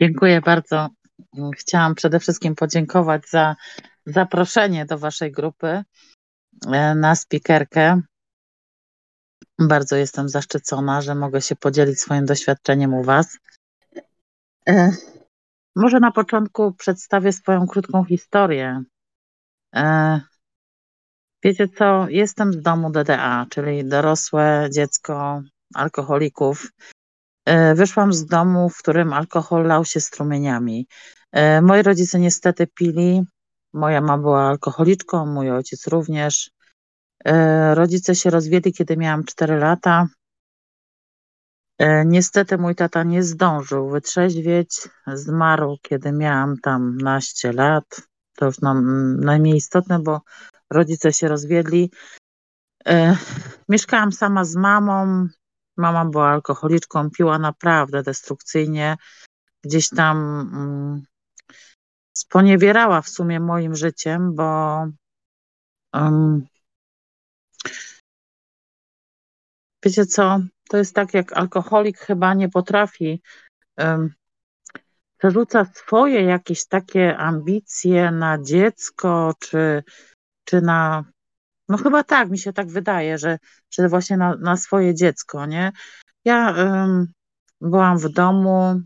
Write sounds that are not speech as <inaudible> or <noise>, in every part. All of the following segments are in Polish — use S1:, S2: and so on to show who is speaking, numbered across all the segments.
S1: Dziękuję bardzo. Chciałam przede wszystkim podziękować za zaproszenie do Waszej grupy e, na spikerkę. Bardzo jestem zaszczycona, że mogę się podzielić swoim doświadczeniem u Was. E, może na początku przedstawię swoją krótką historię. E, wiecie co, jestem z domu DDA, czyli dorosłe dziecko alkoholików. E, wyszłam z domu, w którym alkohol lał się strumieniami. Moi rodzice niestety pili. Moja mama była alkoholiczką, mój ojciec również. Rodzice się rozwiedli, kiedy miałam 4 lata. E, niestety mój tata nie zdążył wytrzeźwieć. Zmarł, kiedy miałam tam naście lat. To już nam najmniej istotne, bo rodzice się rozwiedli. E, mieszkałam sama z mamą. Mama była alkoholiczką, piła naprawdę destrukcyjnie. Gdzieś tam mm, sponiewierała w sumie moim życiem, bo um, wiecie co, to jest tak, jak alkoholik chyba nie potrafi um, przerzuca swoje jakieś takie ambicje na dziecko, czy, czy na. No chyba tak, mi się tak wydaje, że, że właśnie na, na swoje dziecko, nie? Ja um, byłam w domu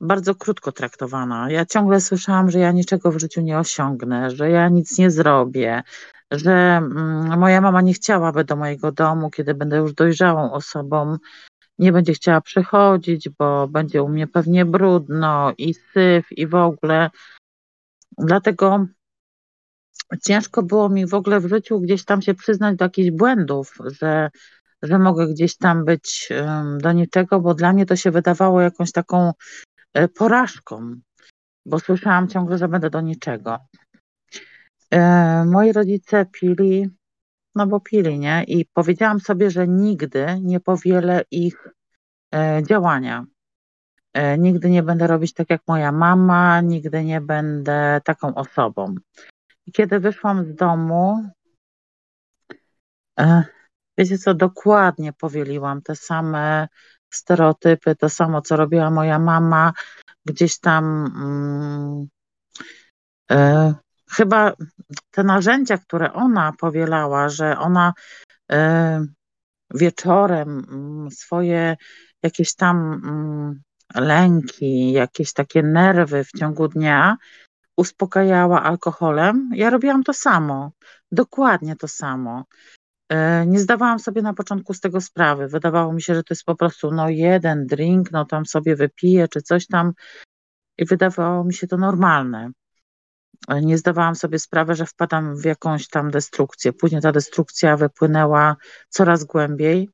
S1: bardzo krótko traktowana. Ja ciągle słyszałam, że ja niczego w życiu nie osiągnę, że ja nic nie zrobię, że um, moja mama nie chciałaby do mojego domu, kiedy będę już dojrzałą osobą, nie będzie chciała przychodzić, bo będzie u mnie pewnie brudno i syf i w ogóle. Dlatego ciężko było mi w ogóle w życiu gdzieś tam się przyznać do jakichś błędów, że, że mogę gdzieś tam być do niczego, bo dla mnie to się wydawało jakąś taką e, porażką, bo słyszałam ciągle, że będę do niczego. E, moi rodzice pili no bo pili, nie? I powiedziałam sobie, że nigdy nie powielę ich e, działania. Nigdy nie będę robić tak jak moja mama, nigdy nie będę taką osobą. I kiedy wyszłam z domu, e, wiecie co, dokładnie powieliłam te same stereotypy, to samo, co robiła moja mama, gdzieś tam mm, e, chyba te narzędzia, które ona powielała, że ona e, wieczorem mm, swoje jakieś tam mm, lęki, jakieś takie nerwy w ciągu dnia uspokajała alkoholem. Ja robiłam to samo, dokładnie to samo. E, nie zdawałam sobie na początku z tego sprawy. Wydawało mi się, że to jest po prostu no jeden drink, no tam sobie wypiję czy coś tam i wydawało mi się to normalne nie zdawałam sobie sprawy, że wpadam w jakąś tam destrukcję. Później ta destrukcja wypłynęła coraz głębiej.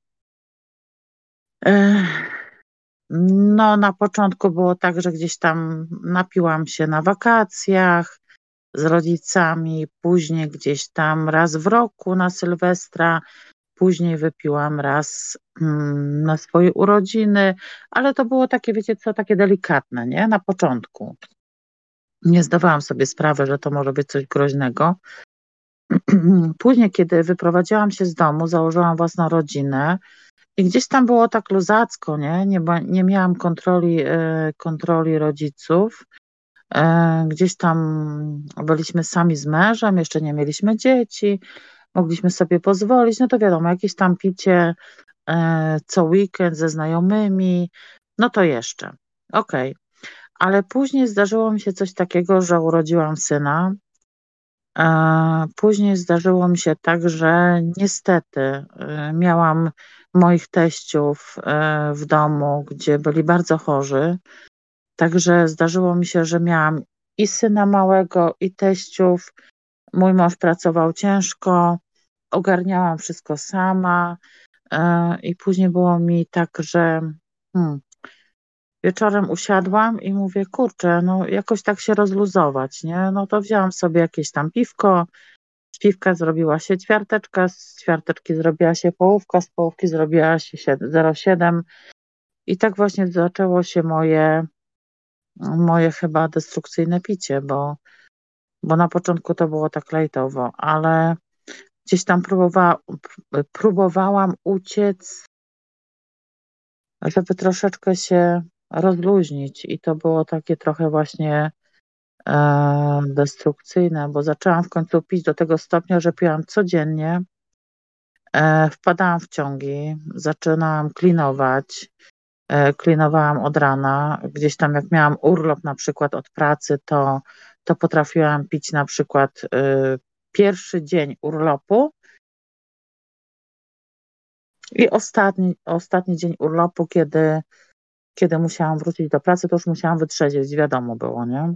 S1: No, na początku było tak, że gdzieś tam napiłam się na wakacjach z rodzicami, później gdzieś tam raz w roku na Sylwestra, później wypiłam raz mm, na swoje urodziny, ale to było takie, wiecie co, takie delikatne, nie? Na początku nie zdawałam sobie sprawy, że to może być coś groźnego. <clears throat> Później, kiedy wyprowadziłam się z domu, założyłam własną rodzinę i gdzieś tam było tak luzacko, nie? Nie, nie miałam kontroli, e, kontroli rodziców. E, gdzieś tam byliśmy sami z mężem, jeszcze nie mieliśmy dzieci, mogliśmy sobie pozwolić. No to wiadomo, jakieś tam picie e, co weekend ze znajomymi, no to jeszcze. Okej. Okay. Ale później zdarzyło mi się coś takiego, że urodziłam syna. Później zdarzyło mi się tak, że niestety miałam moich teściów y, w domu, gdzie byli bardzo chorzy. Także zdarzyło mi się, że miałam i syna małego, i teściów. Mój mąż pracował ciężko, ogarniałam wszystko sama. Y, I później było mi tak, że hmm, wieczorem usiadłam i mówię, kurczę, no jakoś tak się rozluzować, nie? No to wzięłam sobie jakieś tam piwko, piwka zrobiła się ćwiarteczka, z ćwiarteczki zrobiła się połówka, z połówki zrobiła się 0,7 i tak właśnie zaczęło się moje, moje chyba destrukcyjne picie, bo, bo na początku to było tak lejtowo, ale gdzieś tam próbowała, próbowałam uciec, żeby troszeczkę się rozluźnić. I to było takie trochę właśnie destrukcyjne, bo zaczęłam w końcu pić do tego stopnia, że piłam codziennie, e, wpadałam w ciągi, zaczynałam klinować, e, klinowałam od rana, gdzieś tam jak miałam urlop na przykład od pracy, to, to potrafiłam pić na przykład e, pierwszy dzień urlopu i ostatni, ostatni dzień urlopu, kiedy, kiedy musiałam wrócić do pracy, to już musiałam wytrzeźwieć, wiadomo było, nie?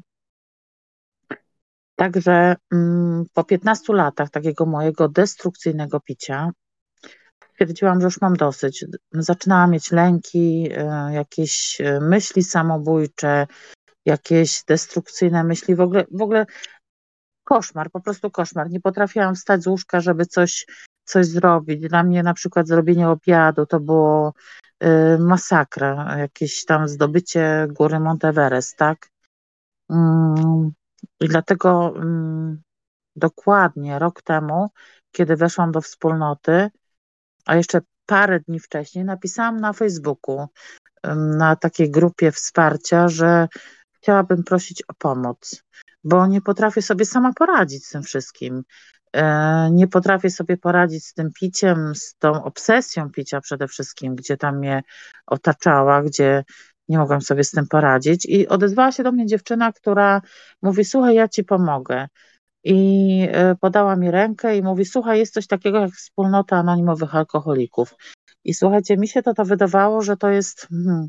S1: Także mm, po 15 latach takiego mojego destrukcyjnego picia stwierdziłam, że już mam dosyć. Zaczynałam mieć lęki, y, jakieś y, myśli samobójcze, jakieś destrukcyjne myśli, w ogóle, w ogóle koszmar, po prostu koszmar. Nie potrafiłam wstać z łóżka, żeby coś, coś zrobić. Dla mnie na przykład zrobienie obiadu to było y, masakra, jakieś tam zdobycie góry Monteverest, tak? Mm, I dlatego mm, dokładnie rok temu, kiedy weszłam do wspólnoty, a jeszcze parę dni wcześniej napisałam na Facebooku, na takiej grupie wsparcia, że chciałabym prosić o pomoc, bo nie potrafię sobie sama poradzić z tym wszystkim. E, nie potrafię sobie poradzić z tym piciem, z tą obsesją picia przede wszystkim, gdzie tam mnie otaczała, gdzie nie mogłam sobie z tym poradzić. I odezwała się do mnie dziewczyna, która mówi: Słuchaj, ja ci pomogę. I e, podała mi rękę i mówi: Słuchaj, jest coś takiego jak wspólnota anonimowych alkoholików. I słuchajcie, mi się to, to wydawało, że to jest hmm,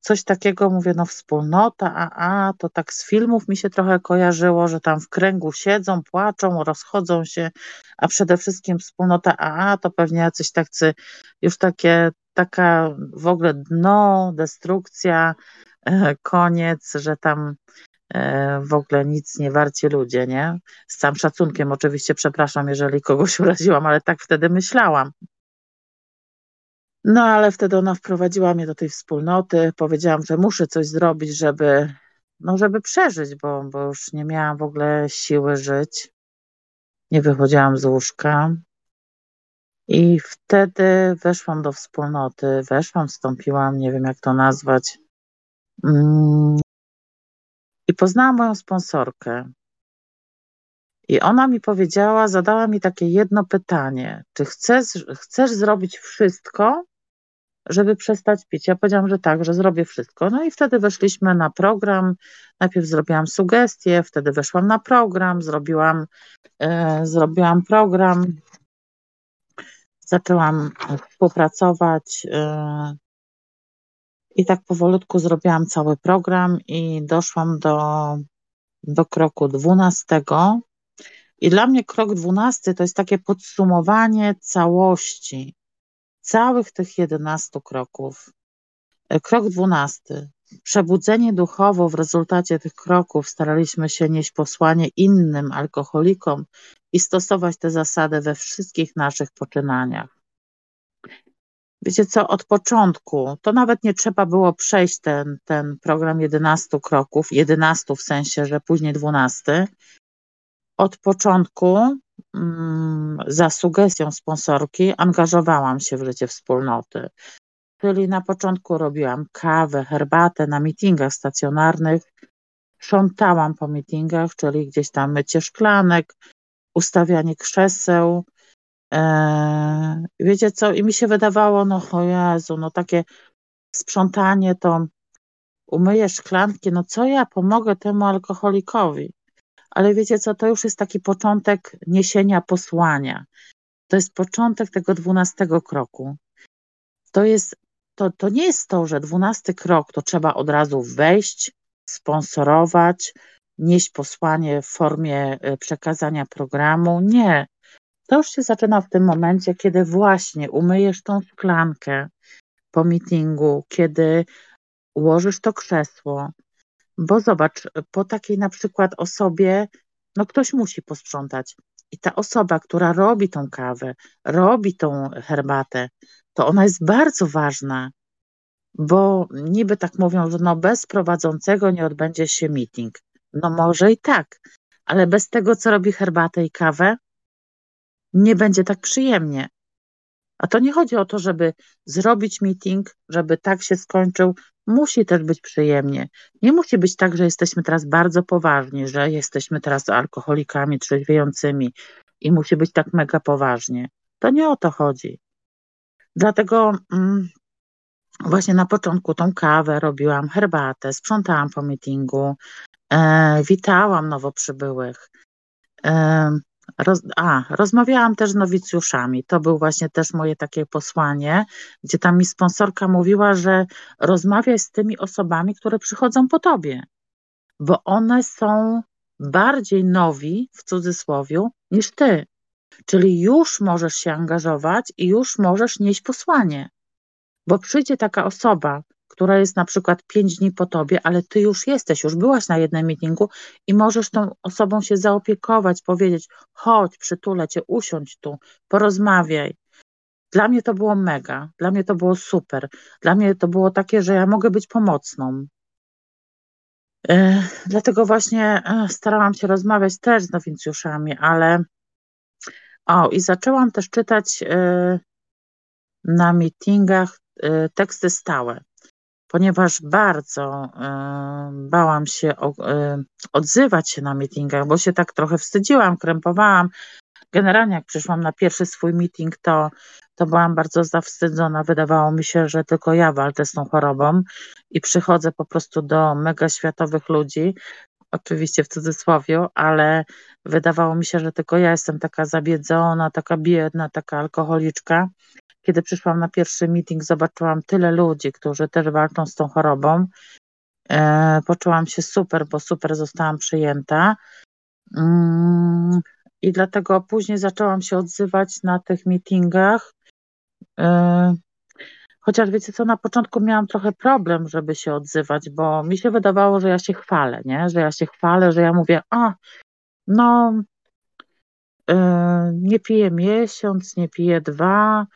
S1: coś takiego, mówię, no wspólnota, a, a, to tak z filmów mi się trochę kojarzyło, że tam w kręgu siedzą, płaczą, rozchodzą się, a przede wszystkim wspólnota, a, a to pewnie jacyś tacy, już takie, taka w ogóle dno, destrukcja, e, koniec, że tam e, w ogóle nic nie warci ludzie, nie? Z całym szacunkiem oczywiście, przepraszam, jeżeli kogoś <laughs> uraziłam, ale tak wtedy myślałam. No ale wtedy ona wprowadziła mnie do tej wspólnoty. Powiedziałam, że muszę coś zrobić, żeby, no, żeby przeżyć, bo, bo już nie miałam w ogóle siły żyć. Nie wychodziłam z łóżka. I wtedy weszłam do wspólnoty, weszłam, wstąpiłam, nie wiem jak to nazwać. Mm. I poznałam moją sponsorkę. I ona mi powiedziała, zadała mi takie jedno pytanie: czy chcesz, chcesz zrobić wszystko, żeby przestać pić. Ja powiedziałam, że tak, że zrobię wszystko. No i wtedy weszliśmy na program. Najpierw zrobiłam sugestie, wtedy weszłam na program, zrobiłam, e, zrobiłam program, zaczęłam współpracować. E, I tak powolutku zrobiłam cały program i doszłam do, do kroku dwunastego. I dla mnie krok dwunasty to jest takie podsumowanie całości całych tych 11 kroków. E, krok 12. Przebudzenie duchowo w rezultacie tych kroków staraliśmy się nieść posłanie innym alkoholikom i stosować tę zasadę we wszystkich naszych poczynaniach. Wiecie co, od początku, to nawet nie trzeba było przejść ten, ten program 11 kroków, 11 w sensie, że później 12. Od początku za sugestią sponsorki angażowałam się w życie wspólnoty. Czyli na początku robiłam kawę, herbatę na meetingach stacjonarnych, sprzątałam po meetingach, czyli gdzieś tam mycie szklanek, ustawianie krzeseł. Eee, wiecie co? I mi się wydawało, no o Jezu, no takie sprzątanie to umyję szklanki, no co ja pomogę temu alkoholikowi? Ale wiecie co, to już jest taki początek niesienia posłania. To jest początek tego dwunastego kroku. To, jest, to, to nie jest to, że dwunasty krok to trzeba od razu wejść, sponsorować, nieść posłanie w formie e, przekazania programu. Nie. To już się zaczyna w tym momencie, kiedy właśnie umyjesz tą szklankę po meetingu, kiedy ułożysz to krzesło, bo zobacz, po takiej na przykład osobie, no ktoś musi posprzątać. I ta osoba, która robi tą kawę, robi tą herbatę, to ona jest bardzo ważna, bo niby tak mówią, że no bez prowadzącego nie odbędzie się meeting. No może i tak, ale bez tego, co robi herbatę i kawę, nie będzie tak przyjemnie. A to nie chodzi o to, żeby zrobić meeting, żeby tak się skończył. Musi też być przyjemnie. Nie musi być tak, że jesteśmy teraz bardzo poważni, że jesteśmy teraz alkoholikami trzeźwiejącymi i musi być tak mega poważnie. To nie o to chodzi. Dlatego mm, właśnie na początku tą kawę robiłam, herbatę, sprzątałam po meetingu, e, witałam nowo przybyłych. E, roz, a, rozmawiałam też z nowicjuszami. To był właśnie też moje takie posłanie, gdzie tam mi sponsorka mówiła, że rozmawiaj z tymi osobami, które przychodzą po tobie, bo one są bardziej nowi, w cudzysłowie, niż ty. Czyli już możesz się angażować i już możesz nieść posłanie. Bo przyjdzie taka osoba, która jest na przykład pięć dni po tobie, ale ty już jesteś, już byłaś na jednym meetingu i możesz tą osobą się zaopiekować, powiedzieć: chodź, przytulę cię, usiądź tu, porozmawiaj. Dla mnie to było mega, dla mnie to było super. Dla mnie to było takie, że ja mogę być pomocną. Yy, dlatego właśnie yy, starałam się rozmawiać też z nowincjuszami, ale o, i zaczęłam też czytać yy, na meetingach teksty stałe, ponieważ bardzo y, bałam się y, odzywać się na meetingach, bo się tak trochę wstydziłam, krępowałam. Generalnie jak przyszłam na pierwszy swój meeting, to, to byłam bardzo zawstydzona. Wydawało mi się, że tylko ja walczę z tą chorobą i przychodzę po prostu do mega światowych ludzi, oczywiście w cudzysłowie, ale wydawało mi się, że tylko ja jestem taka zabiedzona, taka biedna, taka alkoholiczka kiedy przyszłam na pierwszy meeting, zobaczyłam tyle ludzi, którzy też walczą z tą chorobą. E, poczułam się super, bo super zostałam przyjęta. Mm, I dlatego później zaczęłam się odzywać na tych meetingach. E, chociaż wiecie co, na początku miałam trochę problem, żeby się odzywać, bo mi się wydawało, że ja się chwalę, nie? że ja się chwalę, że ja mówię, a no, e, nie piję miesiąc, nie piję dwa,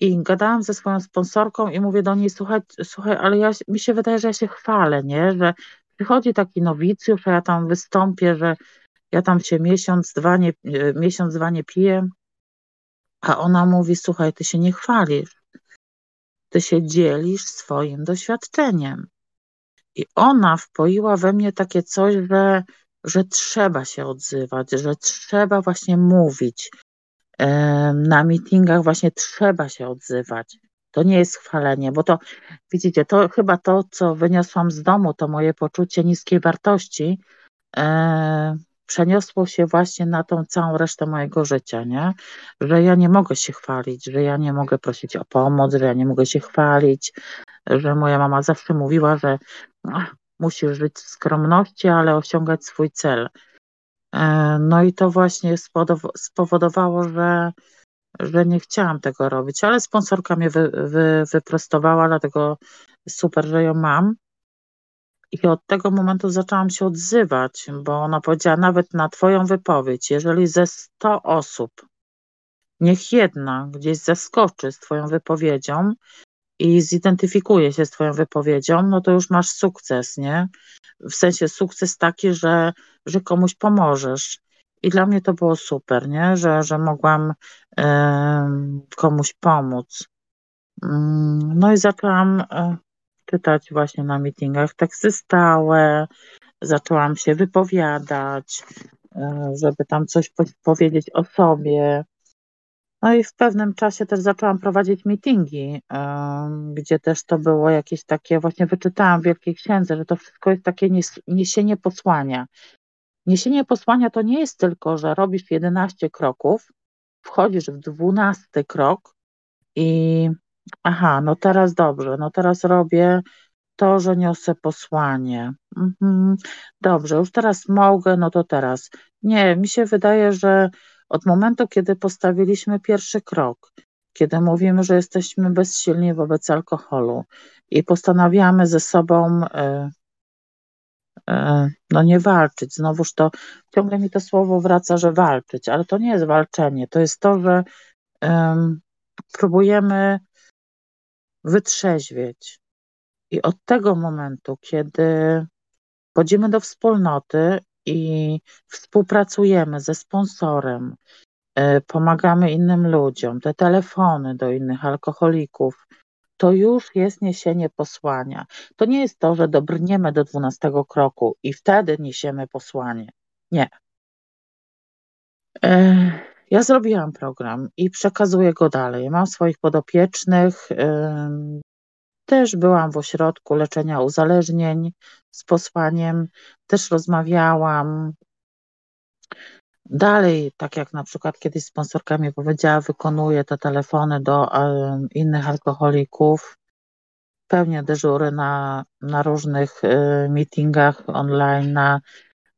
S1: i gadałam ze swoją sponsorką i mówię do niej, słuchaj, słuchaj ale ja, mi się wydaje, że ja się chwalę, nie? Że przychodzi taki nowicjusz, a ja tam wystąpię, że ja tam się miesiąc, dwa nie, e, miesiąc, dwa nie piję, a ona mówi, słuchaj, ty się nie chwalisz, ty się dzielisz swoim doświadczeniem. I ona wpoiła we mnie takie coś, że, że trzeba się odzywać, że trzeba właśnie mówić, na meetingach właśnie trzeba się odzywać. To nie jest chwalenie, bo to, widzicie, to chyba to, co wyniosłam z domu, to moje poczucie niskiej wartości, e, przeniosło się właśnie na tą całą resztę mojego życia, nie? Że ja nie mogę się chwalić, że ja nie mogę prosić o pomoc, że ja nie mogę się chwalić, że moja mama zawsze mówiła, że musisz żyć w skromności, ale osiągać swój cel. E, no i to właśnie spowodowało, że, że nie chciałam tego robić, ale sponsorka mnie wy, wy, wyprostowała, dlatego super, że ją mam. I od tego momentu zaczęłam się odzywać, bo ona powiedziała nawet na Twoją wypowiedź, jeżeli ze 100 osób, niech jedna gdzieś zaskoczy z Twoją wypowiedzią i zidentyfikuje się z Twoją wypowiedzią, no to już masz sukces, nie? w sensie sukces taki, że, że komuś pomożesz. I dla mnie to było super, nie? Że, że mogłam komuś pomóc. Mm, no i zaczęłam y, czytać właśnie na meetingach teksty stałe, zaczęłam się wypowiadać, y, żeby tam coś po powiedzieć o sobie. No i w pewnym czasie też zaczęłam prowadzić meetingi, gdzie też to było jakieś takie, właśnie wyczytałam w Wielkiej Księdze, że to wszystko jest takie niesienie posłania. Niesienie posłania to nie jest tylko, że robisz 11 kroków, wchodzisz w 12 krok i aha, no teraz dobrze, no teraz robię to, że niosę posłanie. Mhm, dobrze, już teraz mogę, no to teraz. Nie, mi się wydaje, że od momentu, kiedy postawiliśmy pierwszy krok, kiedy mówimy, że jesteśmy bezsilni wobec alkoholu i postanawiamy ze sobą e, no nie walczyć. Znowuż to ciągle mi to słowo wraca, że walczyć, ale to nie jest walczenie. To jest to, że próbujemy wytrzeźwieć. I od tego momentu, kiedy wchodzimy do wspólnoty i współpracujemy ze sponsorem e, pomagamy innym ludziom, te telefony do innych alkoholików, to już jest niesienie posłania. To nie jest to, że dobrniemy do dwunastego kroku i wtedy niesiemy posłanie. Nie. E, ja zrobiłam program i przekazuję go dalej. Mam swoich podopiecznych. Też byłam w ośrodku leczenia uzależnień z posłaniem, też rozmawiałam. Dalej, tak jak na przykład kiedyś sponsorka mi powiedziała, wykonuję te telefony do innych alkoholików. Pełnię dyżury na, na różnych y, meetingach online na,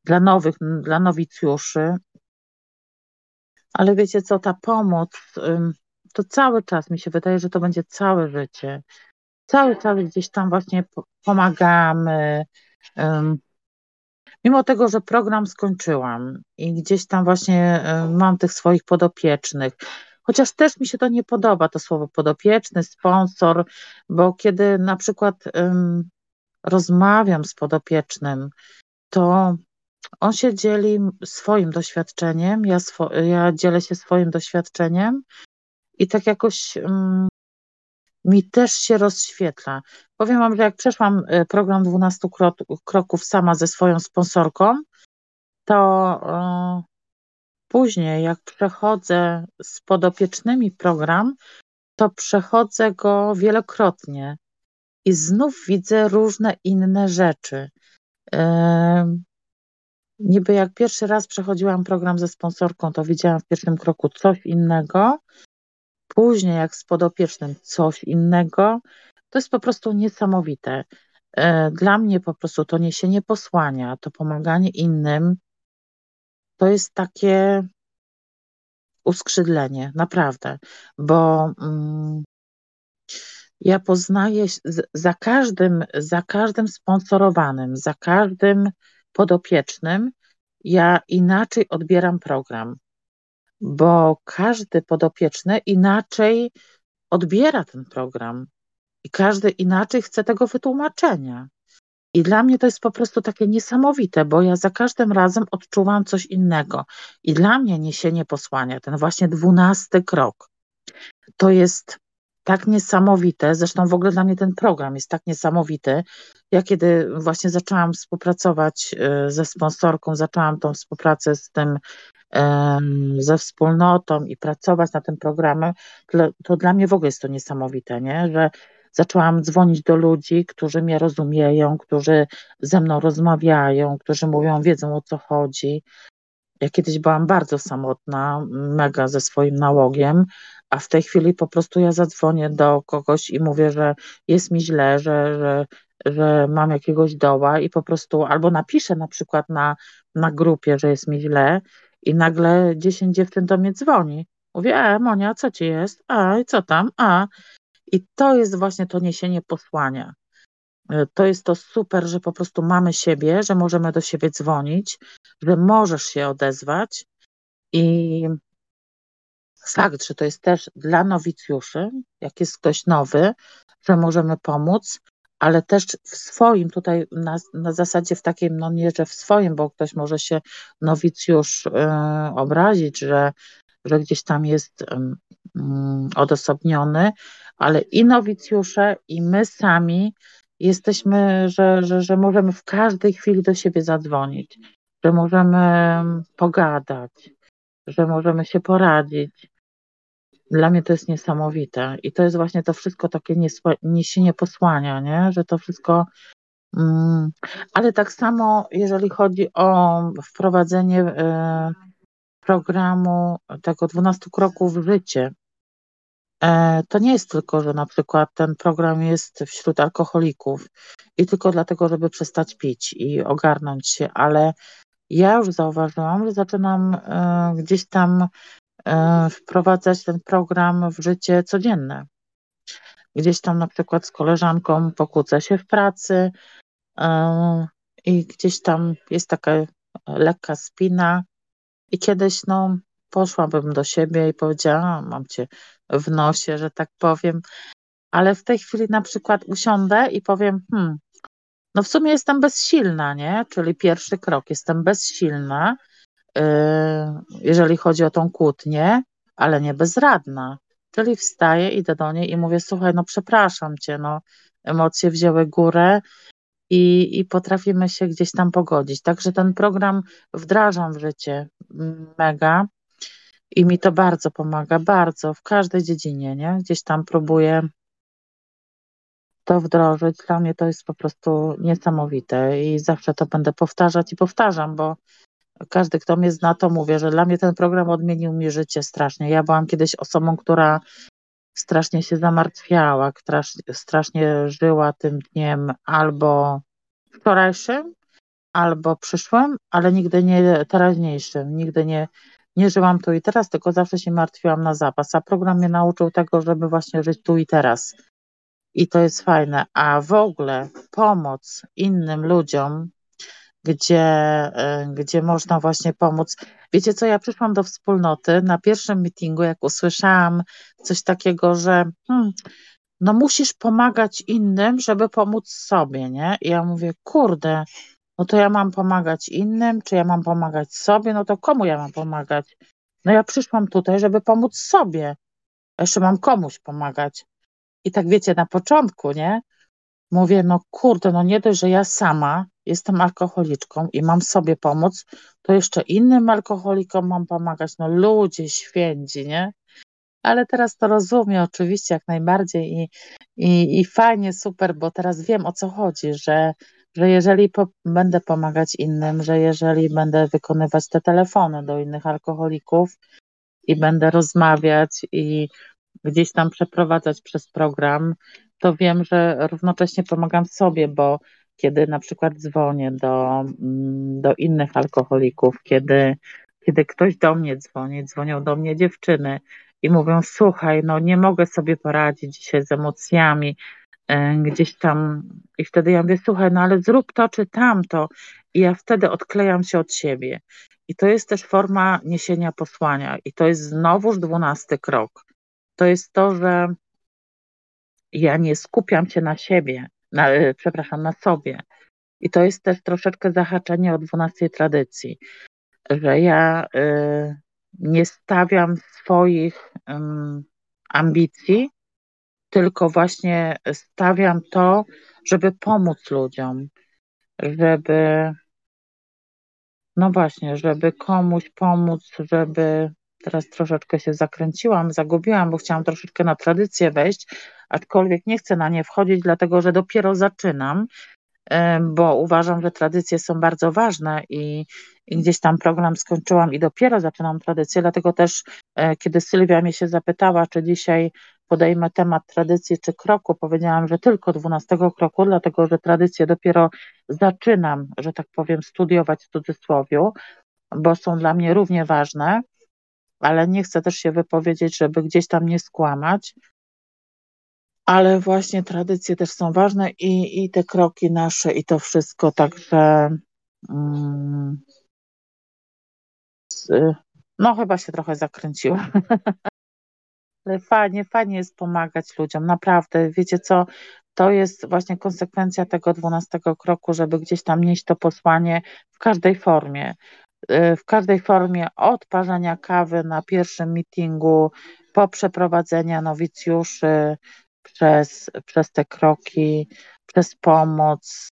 S1: dla nowych, dla nowicjuszy. Ale wiecie co, ta pomoc, to cały czas mi się wydaje, że to będzie całe życie cały czas gdzieś tam właśnie pomagamy. Mimo tego, że program skończyłam i gdzieś tam właśnie mam tych swoich podopiecznych, chociaż też mi się to nie podoba, to słowo podopieczny, sponsor, bo kiedy na przykład um, rozmawiam z podopiecznym, to on się dzieli swoim doświadczeniem, ja, swo, ja dzielę się swoim doświadczeniem i tak jakoś um, mi też się rozświetla. Powiem Wam, że jak przeszłam y, program 12 kroków sama ze swoją sponsorką, to później jak przechodzę z podopiecznymi program, to przechodzę go wielokrotnie i znów widzę różne inne rzeczy. Niby jak pierwszy raz przechodziłam program ze sponsorką, to widziałam w pierwszym kroku coś innego, później jak z podopiecznym coś innego, to jest po prostu niesamowite. E, dla mnie po prostu to niesienie posłania, to pomaganie innym, to jest takie uskrzydlenie, naprawdę, bo mm, ja poznaję za każdym, za każdym sponsorowanym, za każdym podopiecznym, ja inaczej odbieram program bo każdy podopieczny inaczej odbiera ten program i każdy inaczej chce tego wytłumaczenia. I dla mnie to jest po prostu takie niesamowite, bo ja za każdym razem odczuwam coś innego. I dla mnie niesienie posłania, ten właśnie dwunasty krok, to jest tak niesamowite. Zresztą w ogóle dla mnie ten program jest tak niesamowity. Ja kiedy właśnie zaczęłam współpracować y, ze sponsorką, zaczęłam tą współpracę z tym ze wspólnotą i pracować na tym programie, to dla mnie w ogóle jest to niesamowite, nie? że zaczęłam dzwonić do ludzi, którzy mnie rozumieją, którzy ze mną rozmawiają, którzy mówią, wiedzą o co chodzi. Ja kiedyś byłam bardzo samotna, mega ze swoim nałogiem, a w tej chwili po prostu ja zadzwonię do kogoś i mówię, że jest mi źle, że, że, że mam jakiegoś doła i po prostu albo napiszę na przykład na, na grupie, że jest mi źle i nagle dziesięć dziewczyn do mnie dzwoni. Mówię, e, Monia, co ci jest? A, i co tam? A. I to jest właśnie to niesienie posłania. E, to jest to super, że po prostu mamy siebie, że możemy do siebie dzwonić, że możesz się odezwać i fakt, że to jest też dla nowicjuszy, jak jest ktoś nowy, że możemy pomóc, ale też w swoim, tutaj na, na zasadzie w takiej, no nie, że w swoim, bo ktoś może się nowicjusz y, obrazić, że, że gdzieś tam jest y, odosobniony, ale i nowicjusze, i my sami jesteśmy, że, że, że możemy w każdej chwili do siebie zadzwonić, że możemy pogadać, że możemy się poradzić, dla mnie to jest niesamowite. I to jest właśnie to wszystko takie niesienie posłania, nie? że to wszystko. Mm, ale tak samo, jeżeli chodzi o wprowadzenie e, programu tego 12 kroków w życie, e, to nie jest tylko, że na przykład ten program jest wśród alkoholików i tylko dlatego, żeby przestać pić i ogarnąć się, ale ja już zauważyłam, że zaczynam e, gdzieś tam wprowadzać ten program w życie codzienne. Gdzieś tam na przykład z koleżanką pokłócę się w pracy e, i gdzieś tam jest taka lekka spina i kiedyś no poszłabym do siebie i powiedziała, mam cię w nosie, że tak powiem, ale w tej chwili na przykład usiądę i powiem, hmm, no w sumie jestem bezsilna, nie? Czyli pierwszy krok, jestem bezsilna, jeżeli chodzi o tą kłótnię, ale nie bezradna. Czyli wstaję, idę do niej i mówię: Słuchaj, no przepraszam cię, no emocje wzięły górę i, i potrafimy się gdzieś tam pogodzić. Także ten program wdrażam w życie mega i mi to bardzo pomaga, bardzo w każdej dziedzinie, nie? Gdzieś tam próbuję to wdrożyć. Dla mnie to jest po prostu niesamowite i zawsze to będę powtarzać i powtarzam, bo każdy, kto mnie zna, to mówię, że dla mnie ten program odmienił mi życie strasznie. Ja byłam kiedyś osobą, która strasznie się zamartwiała, strasznie żyła tym dniem albo wczorajszym, albo przyszłym, ale nigdy nie teraźniejszym. Nigdy nie, nie żyłam tu i teraz, tylko zawsze się martwiłam na zapas. A program mnie nauczył tego, żeby właśnie żyć tu i teraz. I to jest fajne. A w ogóle pomoc innym ludziom, gdzie, e, gdzie można właśnie pomóc. Wiecie co, ja przyszłam do wspólnoty na pierwszym meetingu, jak usłyszałam coś takiego, że hmm, no musisz pomagać innym, żeby pomóc sobie, nie? I ja mówię, kurde, no to ja mam pomagać innym, czy ja mam pomagać sobie, no to komu ja mam pomagać? No ja przyszłam tutaj, żeby pomóc sobie. Jeszcze mam komuś pomagać. I tak wiecie, na początku, nie? Mówię, no kurde, no nie dość, że ja sama jestem alkoholiczką i mam sobie pomóc, to jeszcze innym alkoholikom mam pomagać. No ludzie święci, nie? Ale teraz to rozumiem oczywiście jak najbardziej i, i, i fajnie, super, bo teraz wiem o co chodzi, że, że jeżeli po, będę pomagać innym, że jeżeli będę wykonywać te telefony do innych alkoholików i będę rozmawiać i gdzieś tam przeprowadzać przez program, to wiem, że równocześnie pomagam sobie, bo kiedy na przykład dzwonię do, mm, do innych alkoholików, kiedy, kiedy ktoś do mnie dzwoni, dzwonią do mnie dziewczyny i mówią: Słuchaj, no nie mogę sobie poradzić dzisiaj z emocjami, e, gdzieś tam. I wtedy ja mówię: Słuchaj, no ale zrób to czy tamto. I ja wtedy odklejam się od siebie. I to jest też forma niesienia posłania. I to jest znowuż dwunasty krok. To jest to, że ja nie skupiam się na siebie, na, e, przepraszam, na sobie. I to jest też troszeczkę zahaczenie o dwunastej tradycji, że ja y, nie stawiam swoich y, ambicji, tylko właśnie stawiam to, żeby pomóc ludziom, żeby, no właśnie, żeby komuś pomóc, żeby teraz troszeczkę się zakręciłam, zagubiłam, bo chciałam troszeczkę na tradycję wejść, aczkolwiek nie chcę na nie wchodzić, dlatego że dopiero zaczynam, bo uważam, że tradycje są bardzo ważne i, i gdzieś tam program skończyłam i dopiero zaczynam tradycję, dlatego też e, kiedy Sylwia mnie się zapytała, czy dzisiaj podejmę temat tradycji czy kroku, powiedziałam, że tylko 12 kroku, dlatego że tradycję dopiero zaczynam, że tak powiem, studiować w cudzysłowie, bo są dla mnie równie ważne ale nie chcę też się wypowiedzieć, żeby gdzieś tam nie skłamać. Ale właśnie tradycje też są ważne i, i te kroki nasze, i to wszystko, także mm, no chyba się trochę zakręciłam. <laughs> Ale fajnie, fajnie jest pomagać ludziom, naprawdę. Wiecie co, to jest właśnie konsekwencja tego dwunastego kroku, żeby gdzieś tam nieść to posłanie w każdej formie. Y, w każdej formie od parzenia kawy na pierwszym meetingu, po przeprowadzenia nowicjuszy, przez, przez te kroki, przez pomoc.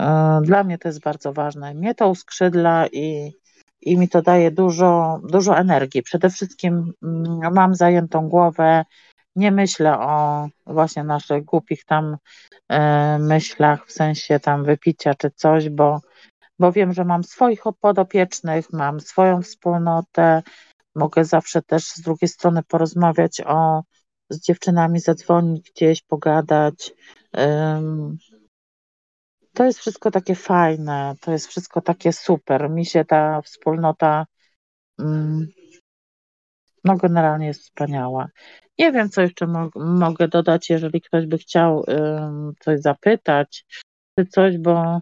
S1: Y, dla mnie to jest bardzo ważne. Mnie to uskrzydla i, i mi to daje dużo, dużo energii. Przede wszystkim mm, mam zajętą głowę, nie myślę o właśnie naszych głupich tam y, myślach, w sensie tam wypicia czy coś, bo bo wiem, że mam swoich podopiecznych, mam swoją wspólnotę, mogę zawsze też z drugiej strony porozmawiać o, z dziewczynami, zadzwonić gdzieś, pogadać. To jest wszystko takie fajne, to jest wszystko takie super. Mi się ta wspólnota mm, no generalnie jest wspaniała. Nie wiem, co jeszcze mo mogę dodać, jeżeli ktoś by chciał coś zapytać, czy coś, bo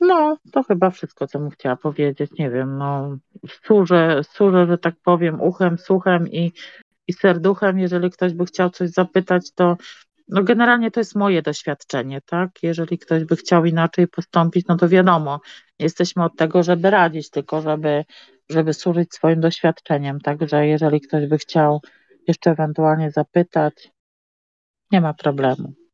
S1: no, to chyba wszystko, co bym chciała powiedzieć. Nie wiem, no, służę, służę, że tak powiem, uchem, słuchem i, i serduchem. Jeżeli ktoś by chciał coś zapytać, to, no generalnie to jest moje doświadczenie, tak? Jeżeli ktoś by chciał inaczej postąpić, no to wiadomo, jesteśmy od tego, żeby radzić, tylko żeby, żeby służyć swoim doświadczeniem. Także jeżeli ktoś by chciał jeszcze ewentualnie zapytać, nie ma problemu.